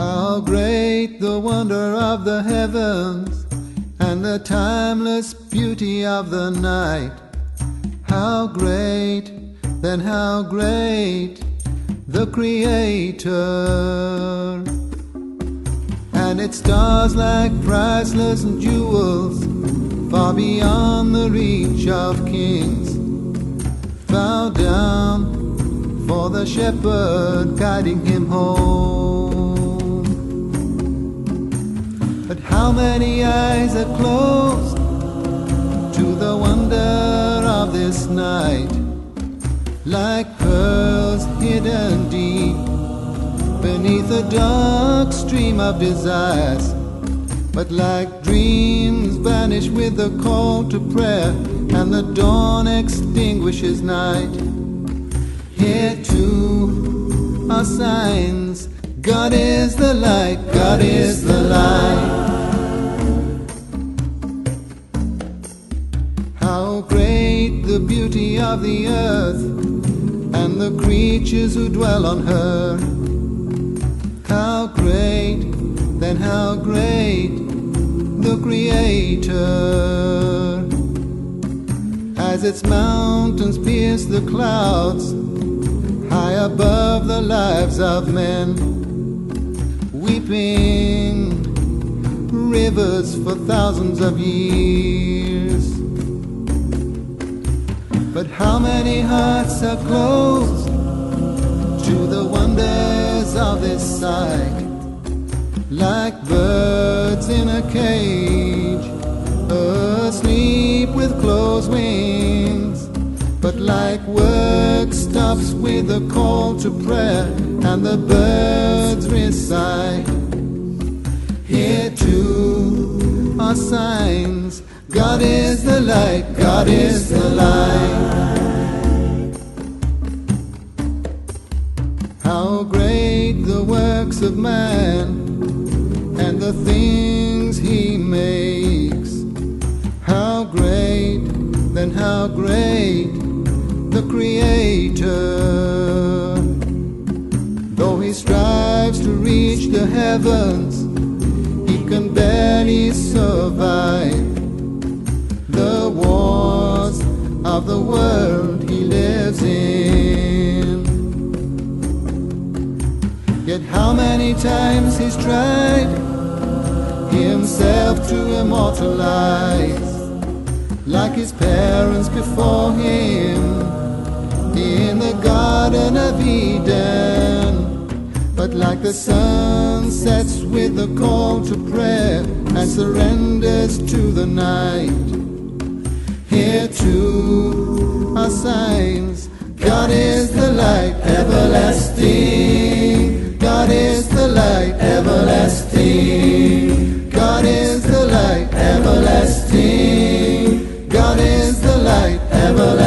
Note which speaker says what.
Speaker 1: How great the wonder of the heavens and the timeless beauty of the night. How great, then how great the Creator. And its stars like priceless jewels, far beyond the reach of kings. Bow down for the shepherd guiding him home. But how many eyes are closed to the wonder of this night? Like pearls hidden deep beneath a dark stream of desires. But like dreams vanish with the call to prayer, and the dawn extinguishes night. Here too are signs God is the light, God is the light. How great the beauty of the earth and the creatures who dwell on her. How great, then how great the Creator. As its mountains pierce the clouds, high above the lives of men, rivers for thousands of years. But how many hearts are closed to the wonders of this sight? Like birds in a cage, asleep with closed wings. But like work stops with a call to prayer, and the birds recite. Signs. God is the light, God is the light. How great the works of man and the things he makes. How great, then how great the Creator. Though he strives to reach the heavens, he can barely survive the wars of the world he lives in. Yet how many times he's tried himself to immortalize, like his parents before him in the Garden of Eden. But like the sun sets with a call to prayer and surrenders to the night. Here too are signs. God is the light everlasting. God is the light everlasting. God is the light everlasting. God is the light everlasting.